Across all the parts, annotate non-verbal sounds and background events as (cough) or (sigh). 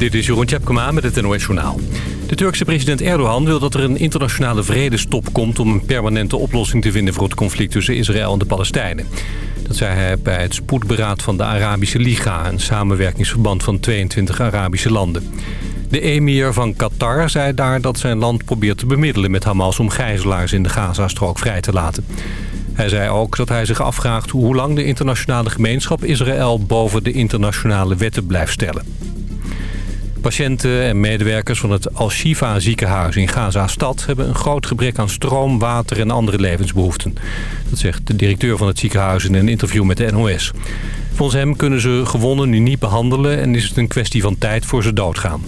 Dit is Jeroen Tjepkema met het NOS Journaal. De Turkse president Erdogan wil dat er een internationale vredestop komt... om een permanente oplossing te vinden voor het conflict tussen Israël en de Palestijnen. Dat zei hij bij het spoedberaad van de Arabische Liga... een samenwerkingsverband van 22 Arabische landen. De emir van Qatar zei daar dat zijn land probeert te bemiddelen met Hamas... om gijzelaars in de Gazastrook vrij te laten. Hij zei ook dat hij zich afvraagt hoe lang de internationale gemeenschap Israël boven de internationale wetten blijft stellen. Patiënten en medewerkers van het Al-Shifa ziekenhuis in Gaza-stad... hebben een groot gebrek aan stroom, water en andere levensbehoeften. Dat zegt de directeur van het ziekenhuis in een interview met de NOS. Volgens hem kunnen ze gewonnen nu niet behandelen... en is het een kwestie van tijd voor ze doodgaan.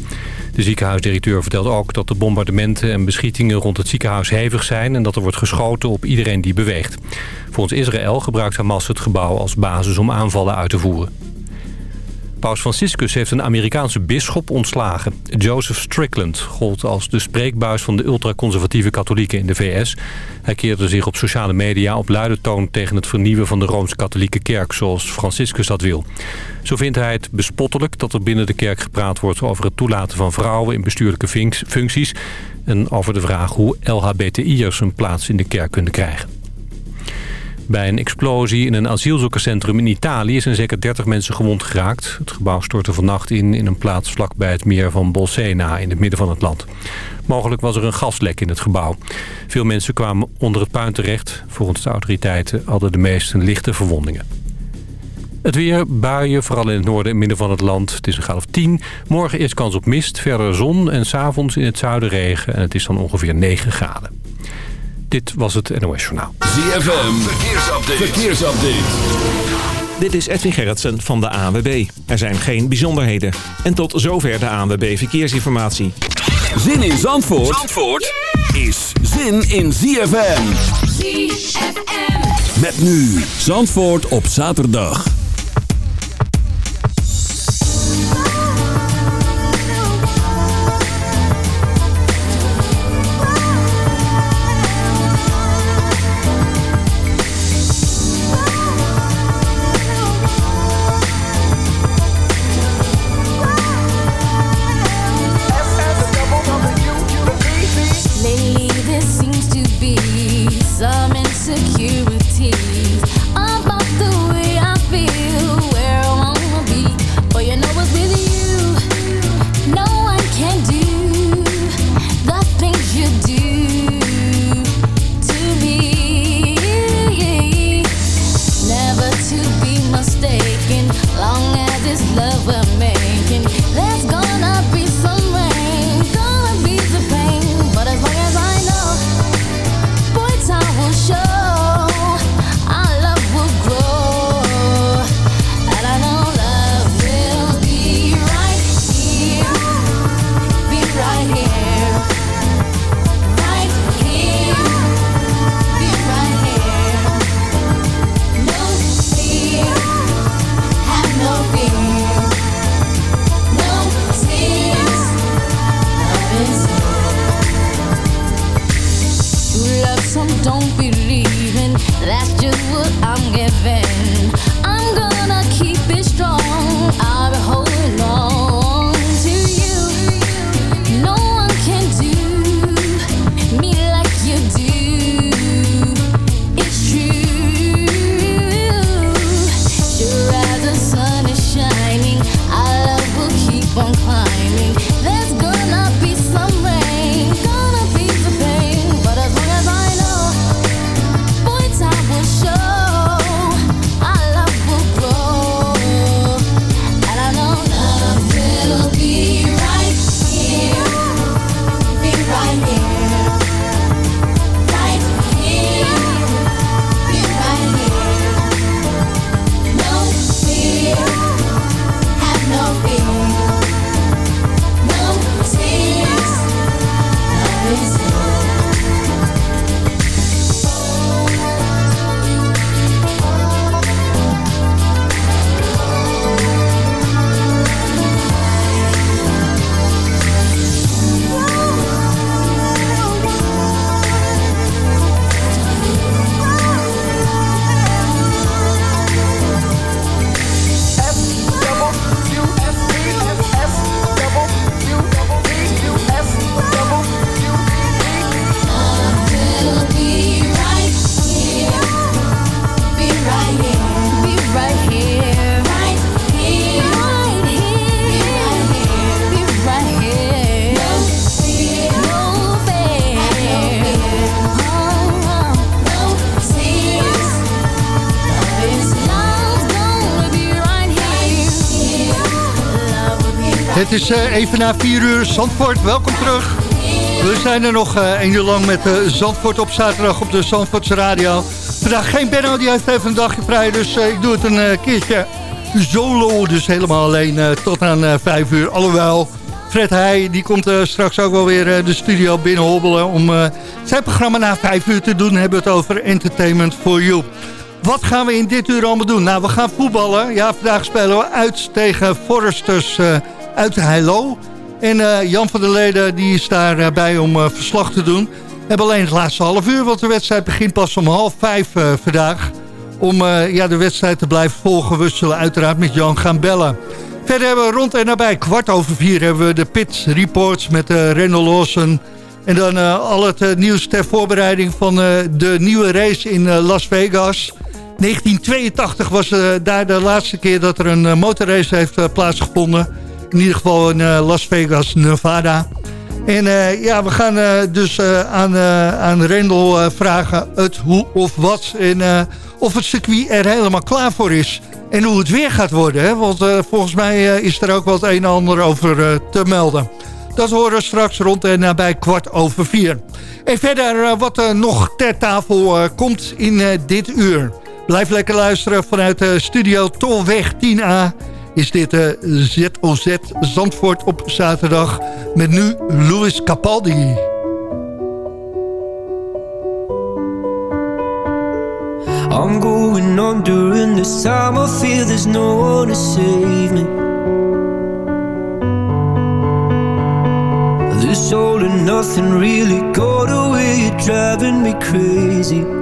De ziekenhuisdirecteur vertelt ook dat de bombardementen en beschietingen rond het ziekenhuis hevig zijn... en dat er wordt geschoten op iedereen die beweegt. Volgens Israël gebruikt Hamas het gebouw als basis om aanvallen uit te voeren. Paus Franciscus heeft een Amerikaanse bisschop ontslagen. Joseph Strickland gold als de spreekbuis van de ultraconservatieve katholieken in de VS. Hij keerde zich op sociale media op luide toon tegen het vernieuwen van de Rooms-Katholieke Kerk, zoals Franciscus dat wil. Zo vindt hij het bespottelijk dat er binnen de kerk gepraat wordt over het toelaten van vrouwen in bestuurlijke functies... en over de vraag hoe LHBTI'ers een plaats in de kerk kunnen krijgen. Bij een explosie in een asielzoekerscentrum in Italië zijn zeker 30 mensen gewond geraakt. Het gebouw stortte vannacht in in een plaats vlakbij het meer van Bolsena in het midden van het land. Mogelijk was er een gaslek in het gebouw. Veel mensen kwamen onder het puin terecht. Volgens de autoriteiten hadden de meesten lichte verwondingen. Het weer, buien, vooral in het noorden en midden van het land. Het is een graad of 10. Morgen eerst kans op mist, verder zon en s'avonds in het zuiden regen. En het is dan ongeveer 9 graden. Dit was het NOS Journaal. ZFM, verkeersupdate. verkeersupdate. Dit is Edwin Gerritsen van de ANWB. Er zijn geen bijzonderheden. En tot zover de ANWB Verkeersinformatie. Zin in Zandvoort, Zandvoort is zin in ZFM. ZFM. Met nu Zandvoort op zaterdag. Het is uh, even na 4 uur. Zandvoort, welkom terug. We zijn er nog uh, een uur lang met uh, Zandvoort op zaterdag op de Zandvoortse radio. Vandaag geen Benno, die heeft even een dagje vrij. Dus ik doe het een keertje solo. Dus helemaal alleen tot aan 5 uur. Alhoewel, Fred Heij die komt straks ook wel weer de studio binnenhobbelen... om zijn programma na 5 uur te doen. We hebben het over Entertainment for You. Wat gaan we in dit uur allemaal doen? Nou, we gaan voetballen. Ja, vandaag spelen we uit tegen Foresters uit Heilo. En uh, Jan van der Leden die is daarbij om uh, verslag te doen. We hebben alleen het laatste half uur, want de wedstrijd begint pas om half vijf vandaag. Om ja, de wedstrijd te blijven volgen, we zullen uiteraard met Jan gaan bellen. Verder hebben we rond en nabij kwart over vier hebben we de pit reports met uh, Randall Lawson. En dan al het nieuws ter voorbereiding van de nieuwe race in Las Vegas. 1982 was daar de laatste keer dat er een motorrace heeft plaatsgevonden in ieder geval in uh, Las Vegas, Nevada. En uh, ja, we gaan uh, dus aan, aan Rendel vragen het hoe of wat. En of het circuit er helemaal klaar voor is. En hoe het weer gaat worden. Hè? Want volgens mij is er ook wat een en ander over te melden. Dat horen we straks rond en nabij kwart over vier. En verder wat er nog ter tafel komt in dit uur. Blijf lekker luisteren vanuit de studio Tolweg 10A is dit de ZOZ Zandvoort op zaterdag. Met nu Louis Capaldi. I'm going on during this time I feel there's no one to save me This all and nothing really got away You're driving me crazy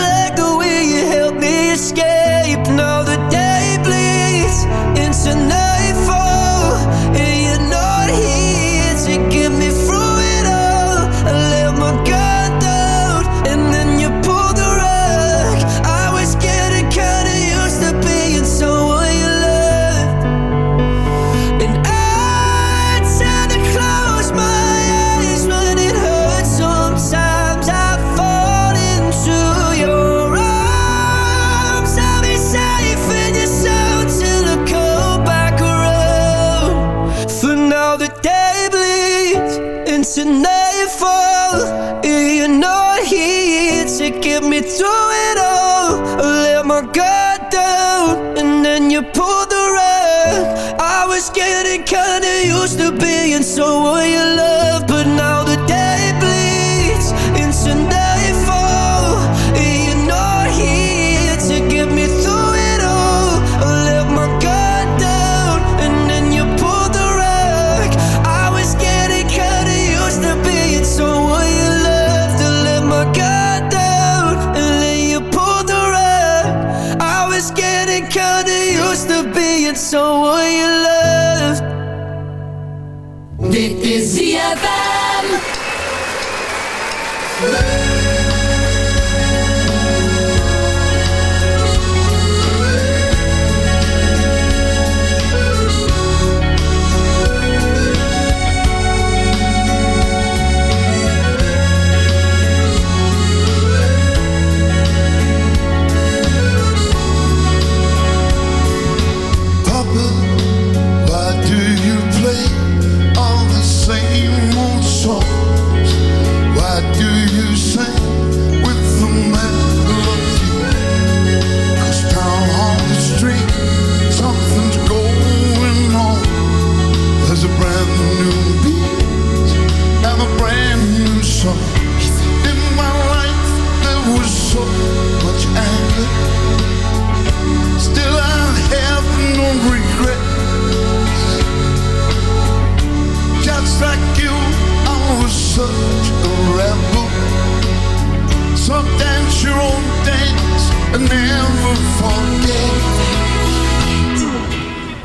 getting kinda used to being someone you love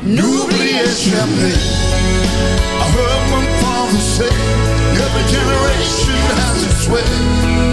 N'oubliez jamais. I heard my father say, every generation has its way.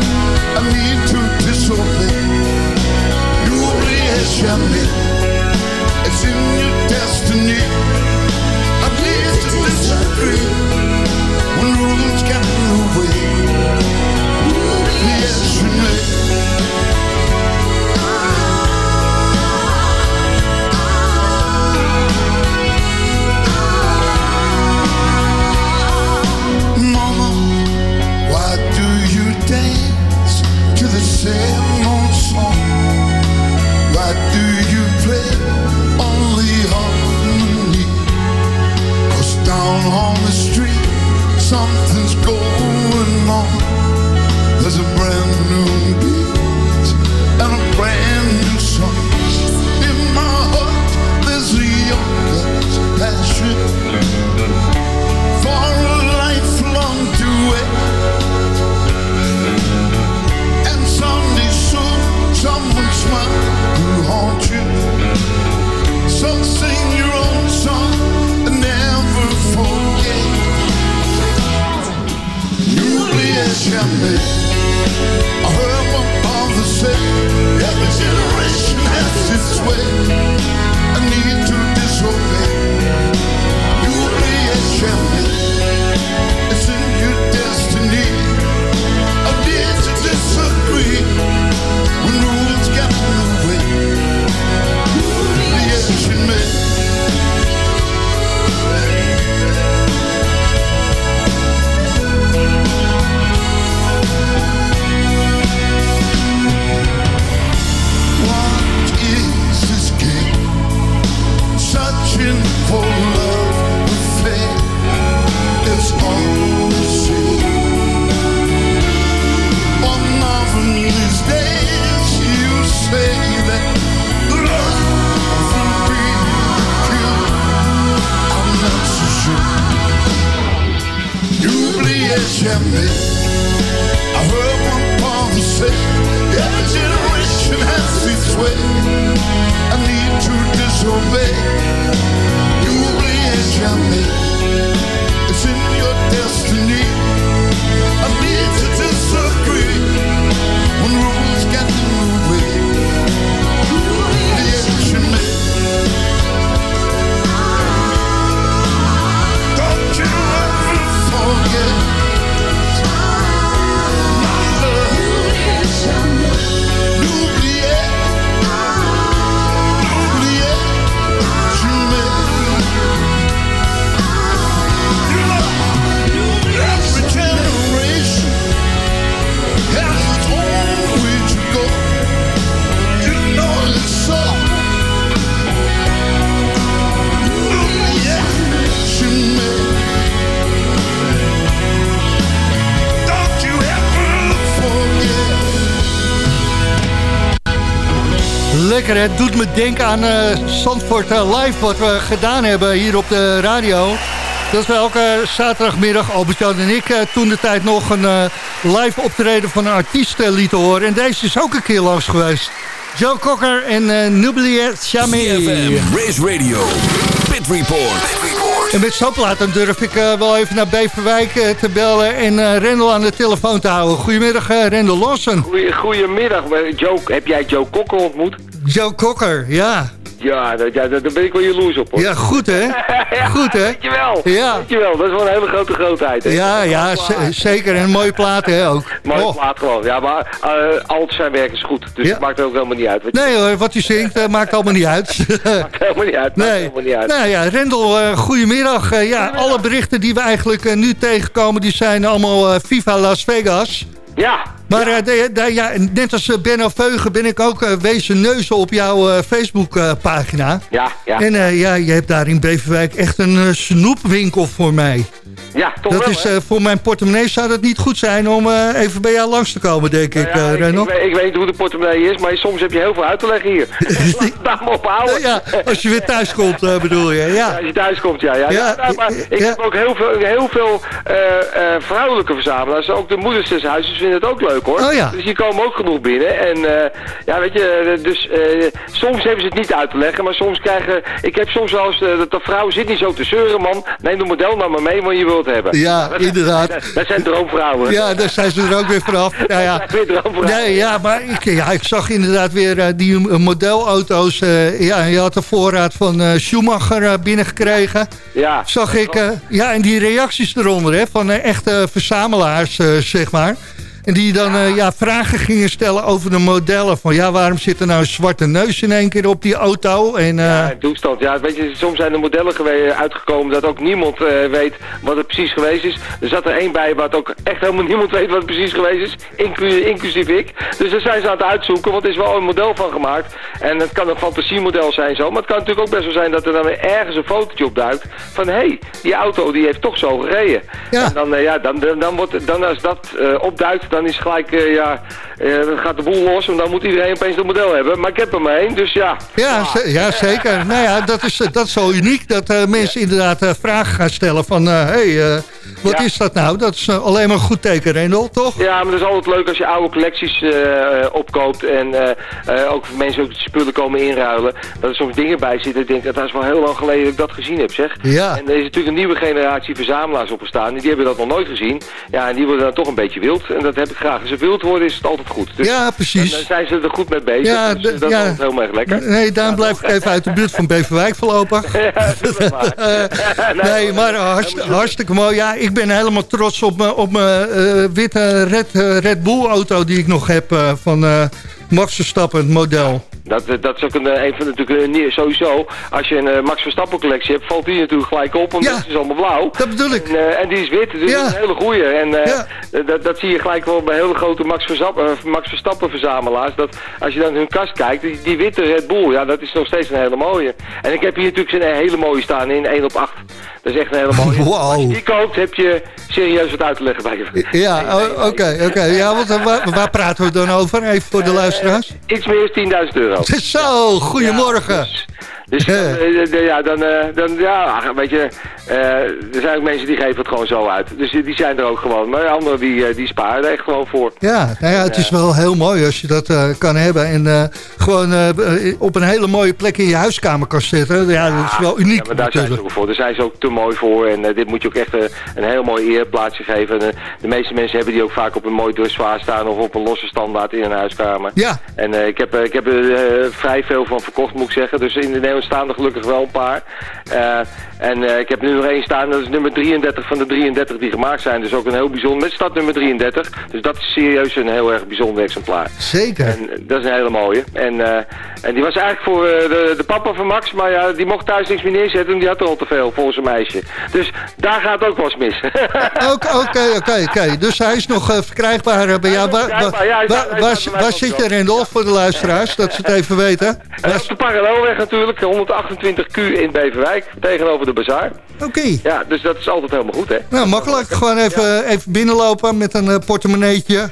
Denken aan eh Zandvoort eh, Live, wat we gedaan hebben hier op de radio. Dat we elke zaterdagmiddag, Albert-Jan en ik, eh, toen de tijd nog een eh, live optreden van een artiest lieten horen. En deze is ook een keer langs geweest. Joe Cocker en eh N'oubliez jamais. CFM, Race Radio, Pit Report. En met zo'n plaat dan durf ik wel even naar Beverwijk te bellen en eh Rendel aan de telefoon te houden. Goedemiddag, eh, Rendel Lawson. Goeie, goedemiddag. Joe, heb jij Joe Kokker ontmoet? Joe Cocker, ja. Ja, daar daar ben ik wel jaloers op hoor. Ja, goed hè? (laughs) Goed hè? Weet je wel. Ja. Weet je wel, dat is wel een hele grote grootheid. Hè? Ja, ja, zeker. En een mooie plaat hè, ook. Mooie Oh. plaat gewoon. Ja, maar uh, al zijn werk is goed. Dus Ja. het maakt ook helemaal niet uit. Je. Nee hoor, wat u zingt eh, maakt allemaal niet uit. (laughs) Maakt helemaal niet uit. Maakt Nee. helemaal niet uit. Nou ja, Rendel, eh goedemiddag. Ja, alle berichten die we eigenlijk nu tegenkomen, die zijn allemaal Viva Las Vegas. Ja. Maar eh, de- de- ja, net als eh, Benno Veugen ben ik ook eh, wezen neuzen op jouw eh, Facebook-pagina. Ja, ja. En eh, ja, je hebt daar in Beverwijk echt een eh, snoepwinkel voor mij. ja, toch dat wel, is eh, voor mijn portemonnee zou dat niet goed zijn om eh, even bij jou langs te komen, denk ik, Nou ja, eh, ik, Rendel. ik, weet, ik weet niet hoe de portemonnee is, maar soms heb je heel veel uit te leggen hier. (laughs) Laat me ophouden. Ja, als je weer thuis komt, eh, bedoel je. Ja, Ja. als je thuis komt, ja. ja. Ja, Ja, maar ik ja. heb ook heel veel, heel veel eh, eh, vrouwelijke verzamelaars. Ook de moeders des huizes vinden het ook leuk hoor. Oh ja. Dus hier komen ook genoeg binnen. En eh, ja, weet je, eh, dus eh, soms hebben ze het niet uit te leggen, maar soms krijgen... Ik heb soms wel eens, dat de vrouw zit niet zo te zeuren, man. Neem de model nou maar mee, want je wilt hebben. Ja, Dat- inderdaad. Dat, dat zijn droomvrouwen. Ja, daar zijn ze er ook weer vanaf. (laughs) Ja. Nee, ja, maar ik, ja, ik zag inderdaad weer die modelauto's. ja, je had de voorraad van Schumacher binnengekregen. Ja. Zag ik, ja, en die reacties eronder, hè, van echte verzamelaars, zeg maar. En die dan eh, ja, vragen gingen stellen over de modellen. Van ja, waarom zit er nou een zwarte neus in één keer op die auto? En, eh, Ja, toestand. Ja, weet je, soms zijn er modellen uitgekomen dat ook niemand eh, weet wat het precies geweest is. Er zat er één bij wat ook echt helemaal (laughs) niemand weet wat het precies geweest is, inclu- inclusief ik. Dus daar zijn ze aan het uitzoeken, want er is wel een model van gemaakt. En het kan een fantasiemodel zijn zo, maar het kan natuurlijk ook best wel zijn dat er dan weer ergens een fotootje op duikt van hé, hey, die auto die heeft toch zo gereden. Ja. En dan, ja, dan, dan, dan, wordt, dan als dat opduikt, dan is gelijk, eh, ja, eh, dan gaat de boel los en dan moet iedereen opeens dat model hebben. Maar ik heb er maar één, dus ja. Ja, ja, zeker. Nou ja, dat is, dat zo uniek dat eh, mensen inderdaad vragen gaan stellen van... hey, wat Ja. is dat nou? Dat is eh, alleen maar een goed teken, Rendel, toch? Ja, maar het is altijd leuk als je oude collecties eh, eh, opkoopt en eh, ook mensen ook spullen komen inruilen. Dat er soms dingen bij zitten. Ik denk, dat is wel heel lang geleden dat ik dat gezien heb, zeg. Ja. En er is natuurlijk een nieuwe generatie verzamelaars opgestaan. Die hebben dat nog nooit gezien. Ja, en die worden dan toch een beetje wild. En dat heb ik graag. Als ze wild worden is het altijd goed. Dus Ja, dan, precies. dan zijn ze er goed mee bezig. Ja, dus, dat ja. is heel erg lekker. Nee, daarom blijf ik even uit de buurt van Beverwijk voorlopig. (laughs) Ja, (laughs) nee, maar hartst- hartstikke mooi. Ja, ik ben helemaal trots op mijn op eh, witte Red, eh, Red Bull auto die ik nog heb eh, van Max Verstappen, het model. Dat, dat is ook een, eh, een van natuurlijk nieuw- sowieso. Als je een eh, Max Verstappen collectie hebt, valt die natuurlijk gelijk op, want Ja. het is allemaal blauw. Dat bedoel ik. En, eh, en die is wit, dus Ja. dat is een hele goeie. En eh, Ja. dat, dat zie je gelijk wel bij hele grote Max Verstappen, eh, Max Verstappen verzamelaars. Dat als je dan hun kast kijkt, die, die witte Red Bull, ja, dat is nog steeds een hele mooie. En ik heb hier natuurlijk een hele mooie staan in 1 op 8. Dat is echt een hele mooie. Wow. Als je die koopt, heb je serieus wat uit te leggen bij je. Ja, oké, oké. Ja, want eh, waar, waar praten we dan over? Even voor de luisteraars. Iets meer dan 10.000 euro. Zo, goedemorgen. Dus, dus (laughs) dan, eh, ja, dan, eh, dan, ja, weet je, eh, er zijn ook mensen die geven het gewoon zo uit. Dus die zijn er ook gewoon. Maar anderen die, die sparen er echt gewoon voor. Ja, nou ja, het is wel heel mooi als je dat kan hebben. En gewoon op een hele mooie plek in je huiskamer kan zetten. Ja, dat is wel uniek Ja, maar daar zijn ze ook voor. Daar zijn ze ook te mooi voor. En dit moet je ook echt een heel mooi ereplaatsje geven. En, de meeste mensen hebben die ook vaak op een mooi dressoir staan of op een losse standaard in een huiskamer. Ja, En ik heb, ik heb er vrij veel van verkocht, moet ik zeggen. Dus in de staan er gelukkig wel een paar. En eh, ik heb nu nog één staan, dat is nummer 33 van de 33 die gemaakt zijn. Dus ook een heel bijzonder, met stad nummer 33. Dus dat is serieus een heel erg bijzonder exemplaar. zeker. En eh, dat is een hele mooie. En, eh, en die was eigenlijk voor de, de papa van Max, maar ja, die mocht thuis niks meer neerzetten en die had er al te veel volgens een meisje. Dus daar gaat ook wel eens mis. Oké, oké, oké. (laughs) Dus hij is nog verkrijgbaar bij jou. Waar, waar, ja, waar, waar, zit de je, Rendolf, voor de luisteraars? Dat ze het even weten. En Waar- op de parallelweg natuurlijk, 128Q in Beverwijk, tegenover de bazaar. Oké. Ja, dus dat is altijd helemaal goed, hè. Nou, makkelijk. Gewoon even, even binnenlopen met een eh, portemonneetje.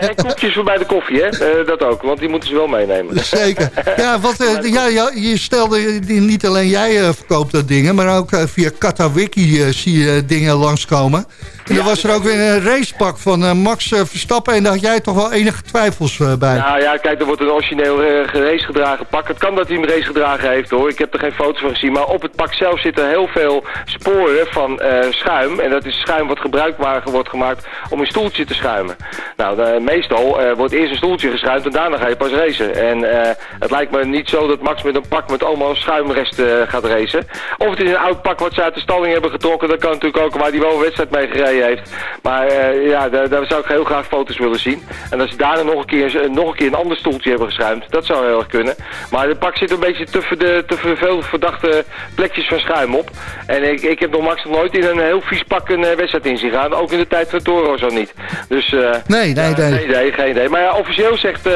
En koekjes voor bij de koffie, hè. Eh, dat ook, want die moeten ze wel meenemen. Zeker. Ja, want eh, (laughs) ja, ja, je stelde, niet alleen jij eh, verkoopt dat dingen, maar ook eh, via Katawiki eh, zie je dingen langskomen. En was er ook weer een racepak van eh, Max eh, Verstappen en daar had jij toch wel enige twijfels eh, bij. Nou ja, kijk, er wordt een origineel race gedragen pak. Het kan dat hij een race gedragen heeft hoor. Ik heb er geen foto's van gezien. Maar op het pak zelf zitten heel veel sporen van schuim. En dat is schuim wat gebruikbaar wordt gemaakt om een stoeltje te schuimen. Nou, meestal wordt eerst een stoeltje geschuimd en daarna ga je pas racen. En het lijkt me niet zo dat Max met een pak met allemaal schuimresten gaat racen. Of het is een oud pak wat ze uit de stalling hebben getrokken. Dat kan natuurlijk ook waar hij wel wedstrijd mee gereden heeft. Maar ja, daar, daar, zou ik heel graag foto's willen zien. En als ze daarna nog een keer, nog een, keer een ander stoeltje hebben geschuimd, dat zou heel erg kunnen. Maar de pak zit een beetje te, te, te veel verdachte plekjes van schuim op. En ik, ik heb nog Max nog nooit in een heel vies pak een wedstrijd in zien gaan. Ook in de tijd van Toro zo niet. Dus uh, nee, nee, nee. geen idee, geen idee. Maar ja, officieel zegt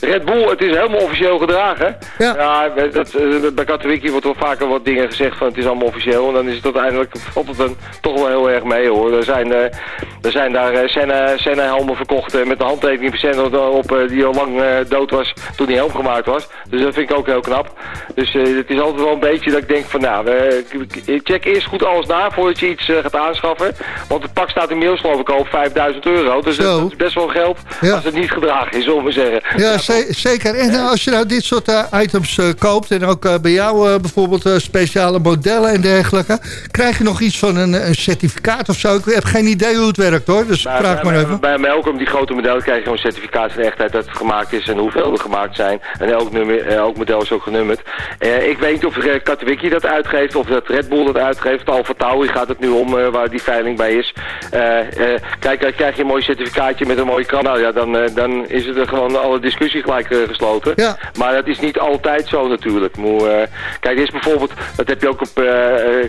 Red Bull, het is helemaal officieel gedragen. Ja. ja dat, bij Katowiki wordt wel vaker wat dingen gezegd van het is allemaal officieel. En dan is het uiteindelijk valt het dan toch wel heel erg mee hoor. Daar zijn zijn, er zijn daar Senna, Senna helmen verkocht met de handtekening van Senna op die al lang dood was toen die helm gemaakt was. Dus dat vind ik ook heel knap. Dus het is altijd wel een beetje dat ik denk van nou, check eerst goed alles na voordat je iets gaat aanschaffen. Want het pak staat inmiddels geloof ik al op 5000 euro. Dus dat is best wel geld als het niet gedragen is, zullen we zeggen. Ja, zeker. En als je nou dit soort items koopt en ook bij jou bijvoorbeeld speciale modellen en dergelijke, krijg je nog iets van een, een, certificaat of zo? Ik heb geen idee hoe het werkt hoor, dus nou, vraag maar even. Bij, elk die grote modellen krijg je gewoon certificaat van echtheid dat het gemaakt is en hoeveel er gemaakt zijn. En elk, nummer, elk model is ook genummerd. Uh, ik weet niet of Katowiki dat uitgeeft of dat Red Bull dat uitgeeft. Alfa Tauri gaat het nu om uh, waar die veiling bij is. Kijk, krijg je een mooi certificaatje met een mooie krant. Nou ja, dan, dan is het er gewoon alle discussie gelijk gesloten. Ja. Maar dat is niet altijd zo natuurlijk. Kijk, dit is bijvoorbeeld, dat heb je ook op,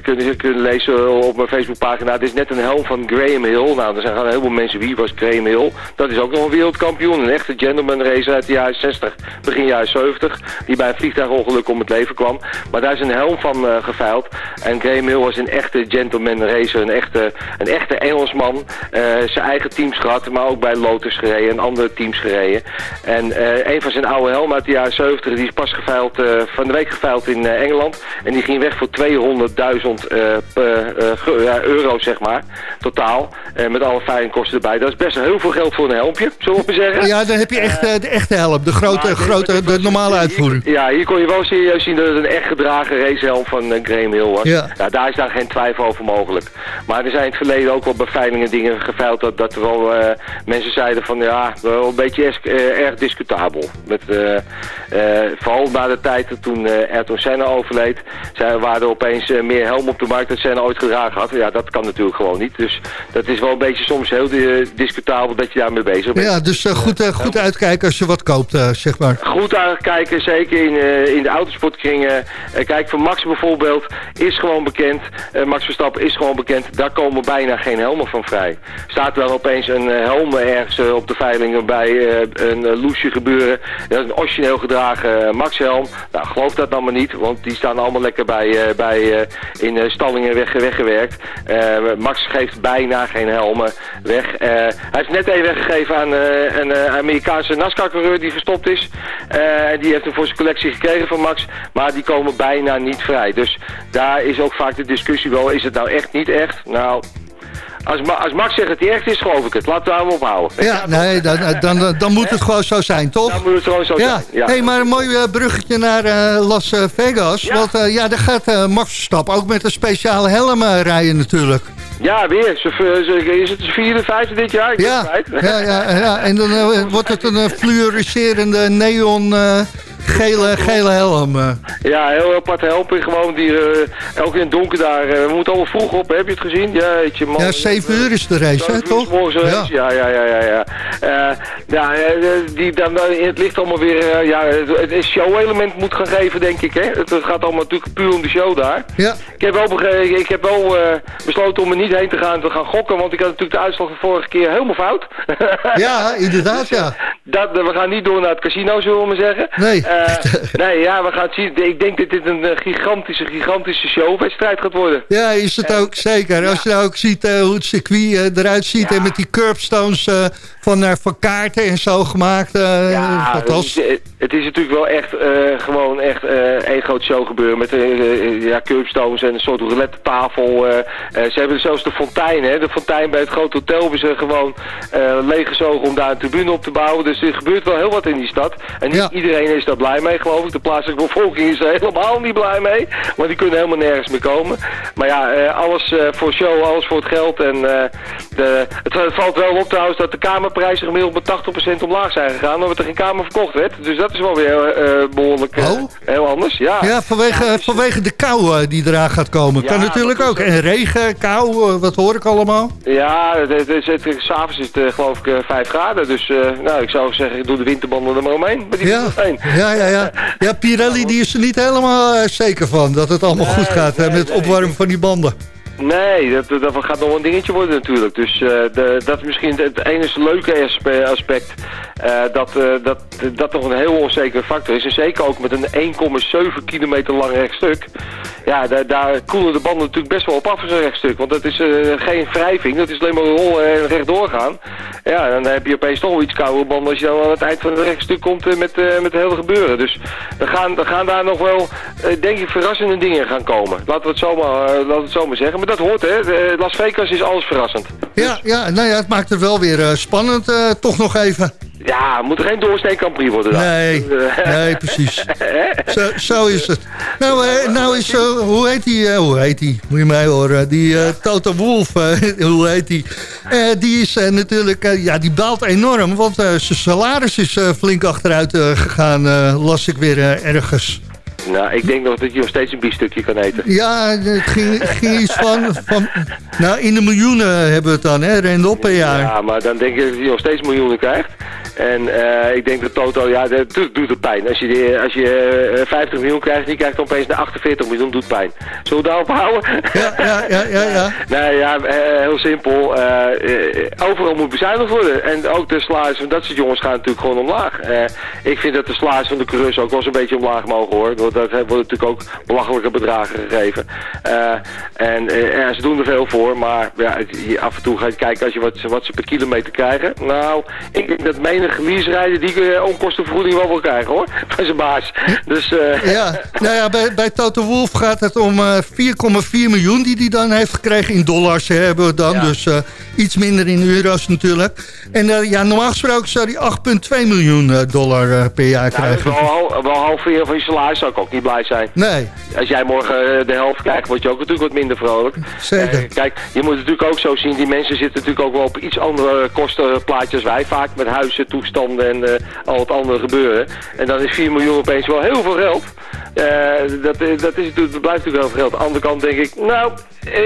kunnen, kunnen lezen op mijn Facebookpagina. Dit is net een helm van Graham Hill. Nou, er zijn heel veel mensen. Wie was Graham Hill? Dat is ook nog een wereldkampioen. Een echte gentleman racer uit de jaren 60, begin jaren 70. Die bij een vliegtuigongeluk om het leven kwam. Maar daar is een helm van uh, geveild. En Graham Hill was een echte gentleman racer. Een echte, een echte Engelsman. Uh, zijn eigen teams gehad, maar ook bij Lotus gereden en andere teams gereden. En uh, een van zijn oude helmen uit de jaren 70, die is pas geveild, van de week geveild in Engeland. En die ging weg voor 200.000 euro, zeg maar, totaal. met alle veilingkosten erbij. Dat is best heel veel geld voor een helmpje, zullen we zeggen. Ja, dan heb je echt de echte helm, de grote, grote de normale uitvoering. Ja, hier kon je wel serieus zien dat het een echt gedragen racehelm van uh, Graham Hill was. Ja. daar is daar geen twijfel over mogelijk. Maar er zijn in het verleden ook wel beveilingen dingen geveild dat, dat er wel uh, mensen zeiden van ja, wel een beetje uh, erg discutabel. Met, vooral na de tijd toen Ayrton Senna overleed, zijn, waren er opeens meer helmen op de markt dan Senna ooit gedragen had. Ja, dat kan natuurlijk gewoon niet. Dus dat is wel een beetje soms heel discutabel dat je daarmee bezig bent. Ja, dus goed, goed uitkijken als je wat koopt, zeg maar. Goed uitkijken, zeker in, in de autosportkringen. Kijk, voor Max bijvoorbeeld is gewoon bekend. Max Verstappen is gewoon bekend. Daar komen bijna geen helmen van vrij. Staat wel opeens een helm ergens op de veilingen bij een loesje gebeuren. Dat is een origineel gedragen Max helm. Nou, geloof dat dan maar niet, want die staan allemaal lekker bij, bij in stallingen weg, weggewerkt. Max geeft bijna geen helmen weg. hij heeft net even weggegeven aan een Amerikaanse NASCAR-coureur die verstopt is. Die heeft hem voor zijn collectie gekregen van Max. Maar die komen bijna niet vrij. Dus daar is ook vaak de discussie wel. Is het nou echt niet echt? Nou, als, als, Max zegt dat hij echt is, geloof ik het. Laten we hem ophouden. Ja, nee, dan, dan, dan moet het gewoon zo zijn, toch? Dan moet het gewoon zo ja. zijn. Ja. Hey, maar een mooi uh, bruggetje naar uh, Las Vegas. Ja. Want uh, ja, daar gaat Max Verstappen ook met een speciale helm rijden natuurlijk. Ja, weer. Is het de vierde, vijfde dit jaar? Ik ja. ja, ja, ja, en dan wordt het een fluoriserende neon gele, gele helm. Eh. Ja, heel apart helpen gewoon. Die, uh, elke in het donker daar. Uh, we moeten allemaal vroeg op, heb je het gezien? Ja, je man, ja 7 uur is de race, hè, toch? Ja. ja, ja, ja, ja. Ja, ja die dan in het licht allemaal weer... ja, het, show-element moet gaan geven, denk ik, hè. Het, gaat allemaal natuurlijk puur om de show daar. Ja. Ik heb wel, ik heb wel besloten om er niet heen te gaan te gaan gokken, want ik had natuurlijk de uitslag van vorige keer helemaal fout. ja, inderdaad, ja. (laughs) Dat, we gaan niet door naar het casino, zullen we maar zeggen. Nee. Uh, nee, ja, we gaan het zien. Ik denk dat dit een eh, gigantische, gigantische showwedstrijd gaat worden. Ja, is het ook zeker. Als je nou ook ziet uh, hoe het circuit eruit ziet... En met die curbstones van, van kaarten en zo gemaakt. ja, fantastisch. Het, het, is natuurlijk wel echt gewoon echt één groot show gebeuren... met ja, curbstones en een soort roulette tafel. ze hebben zelfs de fontein, hè. De fontein bij het grote hotel hebben ze gewoon leeggezogen... om daar een tribune op te bouwen. Dus er gebeurt wel heel wat in die stad. En niet iedereen is dat blij mee, geloof ik. De plaatselijke bevolking is er helemaal niet blij mee. Want die kunnen helemaal nergens meer komen. Maar ja, eh, alles uh, voor show, alles voor het geld. En uh, de, het, valt wel op trouwens dat de kamerprijzen gemiddeld met 80% omlaag zijn gegaan. Omdat er geen kamer verkocht werd. Dus dat is wel weer behoorlijk oh. heel anders. Ja, ja vanwege, vanwege de kou die eraan gaat komen. kan natuurlijk ook. En regen, kou, wat hoor ik allemaal? Ja, s'avonds is het geloof ik 5 graden. Dus nou, ik zou zeggen, ik doe de winterbanden er maar omheen. Met die ja. Ja, ja, ja. Ja, Pirelli die is er niet helemaal uh, zeker van dat het allemaal goed gaat nee, met het opwarmen van die banden. Nee, dat, dat gaat nog een dingetje worden natuurlijk. Dus uh, de, dat is misschien het enige leuke aspect. eh, dat, eh, dat dat toch een heel onzekere factor is. En zeker ook met een 1,7 kilometer lang rechtstuk. Ja, daar, daar koelen de banden natuurlijk best wel op af, zo'n rechtstuk. Want dat is eh, geen wrijving, dat is alleen maar rollen en rechtdoor gaan. Ja, dan heb je opeens toch wel iets koude banden als je dan aan het eind van het rechtstuk komt met, met het hele gebeuren. Dus er gaan, er gaan daar nog wel, denk ik, verrassende dingen gaan komen. Laten we het zomaar, laten we het zomaar zeggen. Maar dat hoort, hè. Las Vegas is alles verrassend. Ja, ja, nou ja, het maakt het wel weer spannend, toch nog even. Ja, moet er geen doorsnee worden dan. Nee, (laughs) nee precies. (laughs) Zo, zo, is het. Nou, eh, nou is, hoe heet die, hoe heet die, moet je mij horen, die Toto Wolf, (laughs) hoe heet die? die is natuurlijk, ja, die baalt enorm, want zijn salaris is flink achteruit gegaan, las ik weer ergens. Nou, ik denk nog dat je nog steeds een biefstukje kan eten. Ja, het ging, ging iets van, van... Nou, in de miljoenen hebben we het dan, hè? Rendel per jaar. Ja, maar dan denk ik dat je nog steeds miljoenen krijgt. En uh, ik denk dat Toto, ja, dat doet, het pijn. Als je, als je 50 miljoen krijgt en je krijgt opeens naar 48 miljoen, doet pijn. Zullen we daarop houden? Ja, ja, ja, ja. ja. (laughs) nee, ja, heel simpel. Overal moet bezuinigd worden. En ook de salaris van dat soort jongens gaan natuurlijk gewoon omlaag. ik vind dat de salaris van de coureurs ook wel eens een beetje omlaag mogen hoor. Want dat worden natuurlijk ook belachelijke bedragen gegeven. en ze doen er veel voor, maar ja, af en toe ga je kijken als je wat, wat ze per kilometer krijgen. Nou, ik denk dat menig rijden die uh, onkostenvergoeding wel wil krijgen hoor, (laughs) van zijn baas. Dus, uh... (laughs) Ja, nou ja, bij, bij Toto Wolf gaat het om 4,4 eh, miljoen die hij dan heeft gekregen. In dollars hebben we dan, dus iets minder in euro's natuurlijk. En ja, normaal gesproken zou hij 8,2 miljoen dollar per jaar krijgen. wel, wel half van je salaris zou ik ook niet blij zijn. Nee. Als jij morgen de helft krijgt, word je ook natuurlijk wat minder vrolijk. Zeker. kijk, je moet het natuurlijk ook zo zien, die mensen zitten natuurlijk ook wel op iets andere kostenplaatjes wij. Vaak met huizen, toestanden en uh, al het andere gebeuren. En dan is 4 miljoen opeens wel heel veel geld. Uh, dat, dat, is, dat blijft natuurlijk heel veel geld. Aan de andere kant denk ik, nou,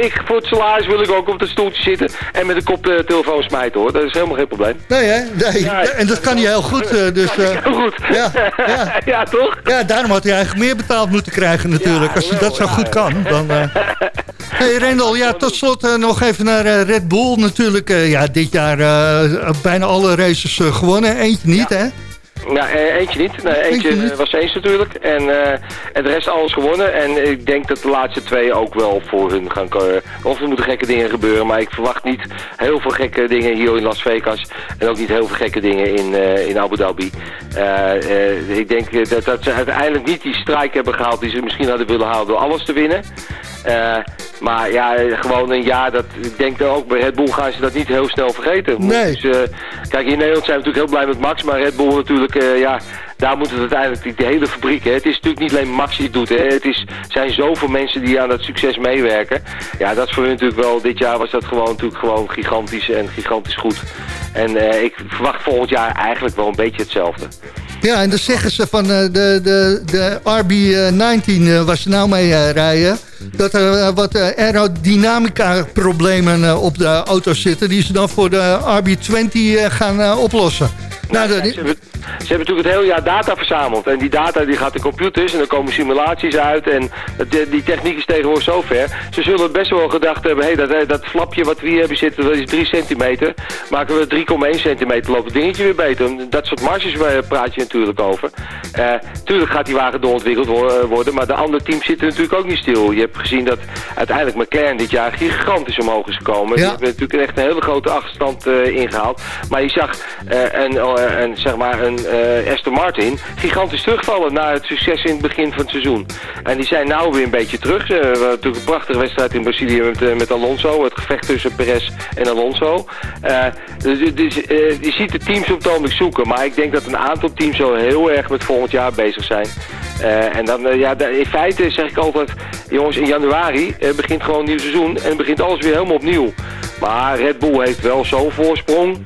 ik, voor het salaris wil ik ook op het stoeltje zitten en met een kop de telefoon smijten hoor. Dat is helemaal geen probleem. Nee hè? Nee. en dat kan hij heel goed. Dus, heel goed. Ja, ja. (laughs) ja, toch? Ja, daarom had hij eigenlijk meer betaald moeten krijgen natuurlijk. Als hij dat zo goed kan, dan... (laughs) Hey Rendel, ja, tot slot nog even naar Red Bull. Natuurlijk, ja, dit jaar bijna alle races gewonnen. Eentje niet, hè? Ja, eh, eentje niet. Nee, eentje, was eens natuurlijk. En, uh, en de rest alles gewonnen. En ik denk dat de laatste twee ook wel voor hun gaan komen. Of er moeten gekke dingen gebeuren. Maar ik verwacht niet heel veel gekke dingen hier in Las Vegas. En ook niet heel veel gekke dingen in, uh, in Abu Dhabi. Uh, ik denk dat, dat ze uiteindelijk niet die strijk hebben gehaald die ze misschien hadden willen halen door alles te winnen. Uh, maar ja, gewoon een jaar, dat, ik denk dat ook bij Red Bull gaan ze dat niet heel snel vergeten. Nee. Dus, uh, kijk, in Nederland zijn we natuurlijk heel blij met Max, maar Red Bull natuurlijk, uh, ja, daar moet het uiteindelijk, de hele fabriek, hè. het is natuurlijk niet alleen Max die het doet, hè. het is, zijn zoveel mensen die aan dat succes meewerken. Ja, dat is voor hun natuurlijk wel, dit jaar was dat gewoon natuurlijk gewoon gigantisch en gigantisch goed. En ik verwacht volgend jaar eigenlijk wel een beetje hetzelfde. Ja, en dan zeggen ze van de, de, de RB19 waar ze nou mee rijden dat er wat aerodynamica problemen op de auto's zitten... die ze dan voor de RB20 gaan oplossen. Nou, nou, ze hebben natuurlijk het hele jaar data verzameld. En die data die gaat in computers en er komen simulaties uit. En die techniek is tegenwoordig zo ver. Ze zullen best wel gedacht hebben, hé, hey, dat, dat flapje wat we hier hebben zitten, dat is 3 centimeter. Maken we 3,1 centimeter, loopt het dingetje weer beter. Dat soort marges praat je natuurlijk over. Uh, tuurlijk gaat die wagen doorontwikkeld worden, maar de andere teams zitten natuurlijk ook niet stil. Je hebt gezien dat uiteindelijk McLaren dit jaar gigantisch omhoog is gekomen. Ja. Die hebben natuurlijk echt een hele grote achterstand uh, ingehaald. Maar je zag uh, een, een, zeg maar een Aston Martin gigantisch terugvallen na het succes in het begin van het seizoen. En die zijn nou weer een beetje terug. Uh, natuurlijk een prachtige wedstrijd in Brazilië met, met Alonso. Het gevecht tussen Perez en Alonso. dus, dus je ziet de teams op het ogenblik zoeken. Maar ik denk dat een aantal teams zo heel erg met volgend jaar bezig zijn. En dan, ja, in feite zeg ik altijd, jongens, in januari begint gewoon een nieuw seizoen en begint alles weer helemaal opnieuw. Maar Red Bull heeft wel zo'n voorsprong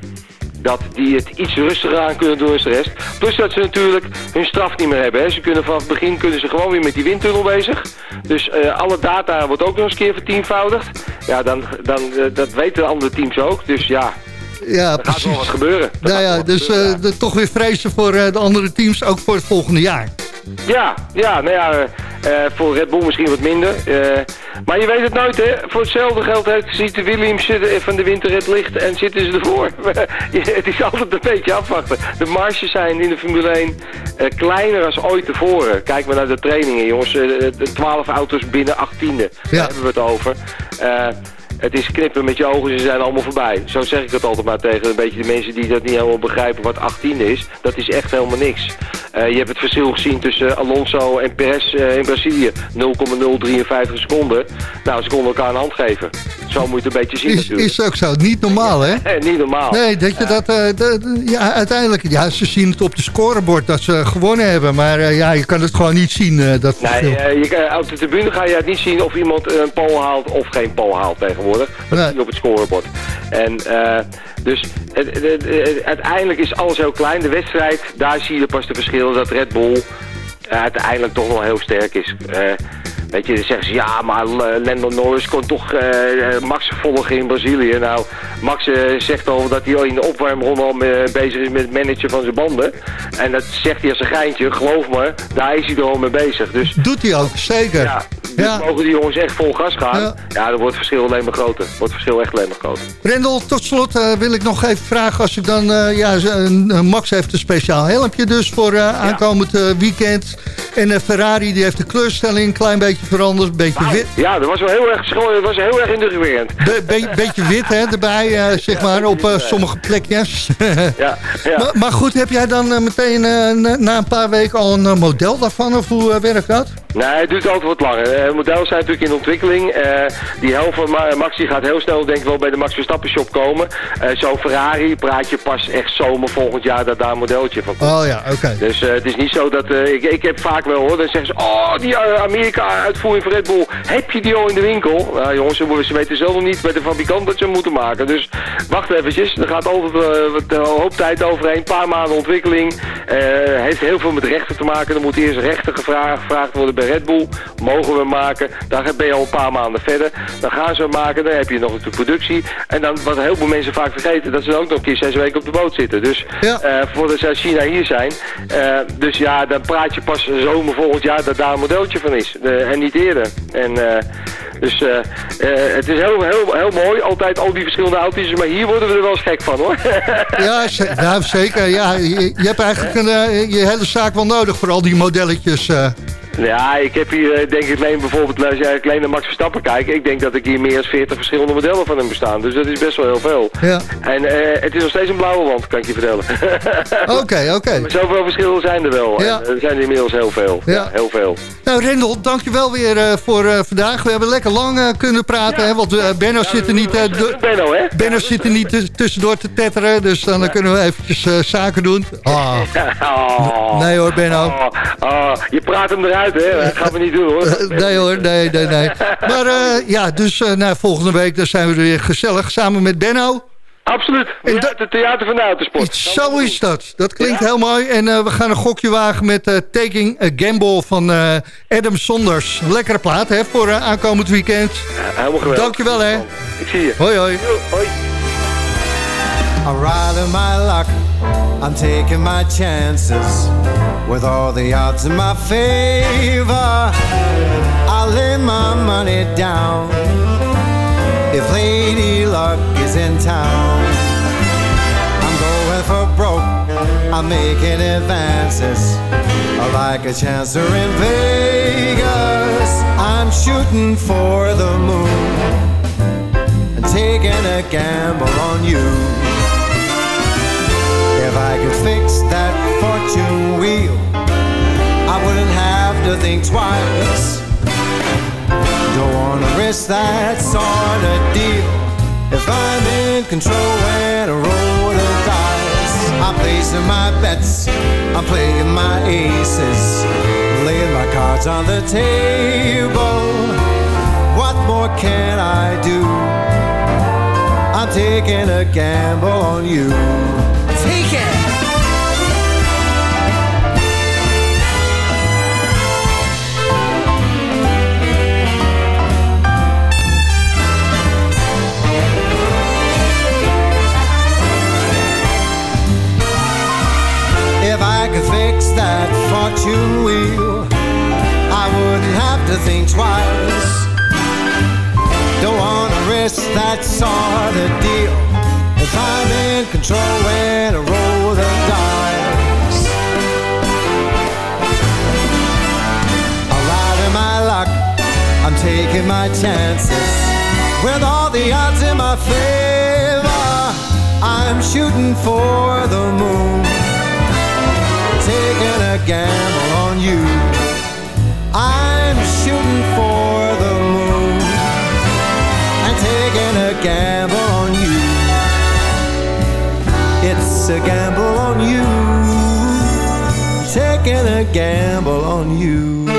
dat die het iets rustiger aan kunnen doen als de rest. Plus dat ze natuurlijk hun straf niet meer hebben. Hè. Ze kunnen vanaf het begin kunnen ze gewoon weer met die windtunnel bezig. Dus alle data wordt ook nog eens keer vertienvoudigd. Ja, dan, dan, dat weten de andere teams ook. Dus ja, ja, er precies. gaat wel wat gebeuren. nou ja, dus gebeuren, toch weer vrezen voor de andere teams, ook voor het volgende jaar. Ja, ja, nou ja, Eh, voor Red Bull misschien wat minder. Eh, maar je weet het nooit, hè. Voor hetzelfde geld heeft, ziet de Williams van de winter het licht en zitten ze ervoor. (laughs) het is altijd een beetje afwachten. De marges zijn in de Formule 1 eh, kleiner als ooit tevoren. Kijk maar naar de trainingen, jongens. Eh, 12 auto's binnen 18e. Daar hebben we het over. Het is knippen met je ogen, ze zijn allemaal voorbij. Zo zeg ik het altijd maar tegen een beetje de mensen die dat niet helemaal begrijpen wat 18 is. Dat is echt helemaal niks. Eh, je hebt het verschil gezien tussen Alonso en Perez eh, in Brazilië. 0,053 seconden. Nou, ze konden elkaar een hand geven. Zo moet je het een beetje zien Is, natuurlijk. is ook zo. Niet normaal, hè? (laughs) Niet normaal. Nee, dat je dat... eh, dat- ja, uiteindelijk... Ja, ze zien het op de scorebord dat ze gewonnen hebben. Maar ja, je kan het gewoon niet zien, dat verschil. Nee, je, op de tribune ga je het niet zien of iemand een pol haalt of geen pol haalt tegenwoordig. Dat Nee. zie je op het scorebord. En eh, dus het, het- uiteindelijk is alles heel klein. De wedstrijd, daar zie je pas de verschillen dat Red Bull eh, uiteindelijk toch wel heel sterk is. Eh, Weet je, dan zeggen ze, ja, maar Lando Norris kon toch Max volgen in Brazilië. Nou, Max zegt al dat hij al in de opwarmronde al bezig is met het managen van zijn banden. En dat zegt hij als een geintje, geloof me, daar is hij er al mee bezig. Dus Doet hij ook, zeker. ja, dus Ja. mogen die jongens echt vol gas gaan. Ja. Dan wordt het verschil alleen maar groter. Wordt het verschil echt alleen maar groter. Rendel, tot slot eh, wil ik nog even vragen... als ik dan... eh, ja, een Max heeft een speciaal helmpje dus voor eh, aankomend eh, weekend. En eh, Ferrari die heeft de kleurstelling een klein beetje veranderd. Beetje wit, Ja, dat was wel heel erg, dat was heel erg indrukwekkend. be- be- beetje wit hè, erbij, eh, zeg maar, op eh, sommige plekjes. Ja, ja. maar, maar goed, heb jij dan eh, meteen eh, na, een paar weken al een eh, model daarvan? Of hoe eh, werkt dat? Nee, het duurt altijd wat langer. Eh, modellen zijn natuurlijk in ontwikkeling. Eh, die helft van Ma- Max die gaat heel snel denk ik wel bij de Max Verstappen shop komen. Eh Zo'n Ferrari praat je pas echt zomer volgend jaar dat daar een modeltje van komt. Oh ja, oké. Dus het is niet zo dat... ik, ik heb vaak wel hoor, dan zeggen ze... Oh, die Amerika-uitvoering van Red Bull. Heb je die al in de winkel? Nou jongens, ze, weten zelf nog niet bij de fabrikant dat ze hem moeten maken. Dus wacht eventjes. Er gaat altijd een hoop tijd overheen. Een paar maanden ontwikkeling. Heeft heel veel met rechten te maken. Er moet eerst rechten gevraagd, gevraagd worden bij Red Bull. Mogen we maken? Dan ben je al een paar maanden verder. Dan gaan ze maken. Dan heb je nog de productie. En dan, wat heel veel mensen vaak vergeten, dat ze dan ook nog een keer zes weken op de boot zitten. Dus Ja. eh, voordat ze uit China hier zijn. Eh, dus ja, dan praat je pas zomer volgend jaar dat daar een modeltje van is. En niet eerder. En, eh, dus het is heel, heel, heel mooi, altijd al die verschillende auto's. Maar hier worden we er wel eens gek van hoor. (laughs) Ja, ze- ja, zeker. Ja, je, je hebt eigenlijk een, je hele zaak wel nodig voor al die modelletjes. Eh. ja, ik heb hier eh, denk ik alleen bijvoorbeeld, als jij alleen naar Max Verstappen kijkt. Ik denk dat ik hier meer dan 40 verschillende modellen van hem bestaan. Dus dat is best wel heel veel. Ja. En eh, het is nog steeds een blauwe wand, kan ik je vertellen. (laughs) Oké, oké. Maar zoveel verschillen zijn er wel. Ja. En er zijn er inmiddels heel veel. Ja. Ja, heel veel. Nou, Rendel, dankjewel weer eh, voor eh, vandaag. We hebben lekker lang eh, kunnen praten, hè, want eh, Benno zit er niet... eh, Benno, hè? Benno zit er niet tuss- tussendoor te tetteren, dus dan eh, kunnen we eventjes eh, zaken doen. Ah, (laughs) Oh. Nee hoor, Benno. Oh, oh, je praat hem eruit, hè? Dat gaan we niet doen, hoor. (laughs) nee hoor, nee, nee, nee. Maar eh, ja, dus eh, nou, volgende week dan zijn we er weer gezellig samen met Benno. Absoluut. En Ja, dat- het theater van de autosport. Zo is dat. Dat klinkt Ja. heel mooi. En eh, we gaan een gokje wagen met eh, Taking a Gamble van eh, Adam Sonders. Lekkere plaat hè, voor aankomend weekend. Helemaal geweldig. Dankjewel hè. Ik zie je. Hoi hoi. Yo, Hoi. I'm riding my luck, I'm taking my chances with all the odds in my favor. I lay my money down if Lady Luck is in town. I'm going for broke, I'm making advances. Like a chancer in Vegas. I'm shooting for the moon and taking a gamble on you. Could fix that fortune wheel, I wouldn't have to think twice. Don't wanna risk that sort of deal. If I'm in control when I roll the dice, I'm placing my bets, I'm playing my aces, laying my cards on the table. What more can I do? I'm taking a gamble on you. Fortune wheel, I wouldn't have to think twice. Don't wanna risk that sort of deal. If I'm in control when I roll the dice, I'm riding my luck. I'm taking my chances with all the odds in my favor. I'm shooting for the moon, taking a gamble on you. I'm shooting for the moon and taking a gamble on you. It's a gamble on you, taking a gamble on you.